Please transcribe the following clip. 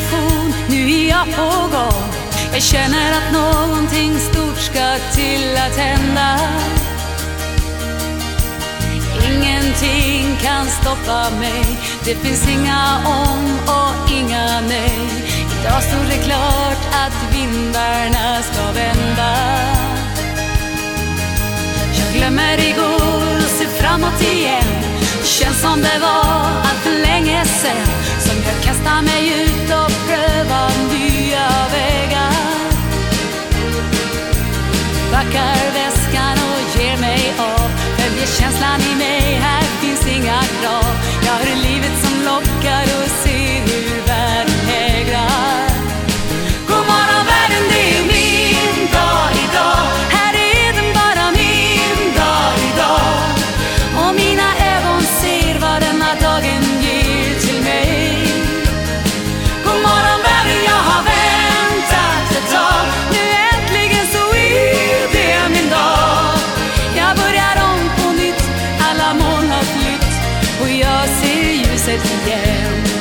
station, nu är jag på gång. Jag känner att någonting stort ska till att hända. Ingenting kan stoppa mig, det finns inga om och inga nej. Idag står det klart att vindarna ska vända. Jag glömmer igår och ser framåt igen. Det känns som det var att packar väskan och ger mig av. Följer känslan i mig, alla moln har flytt och jag ser ljuset igen.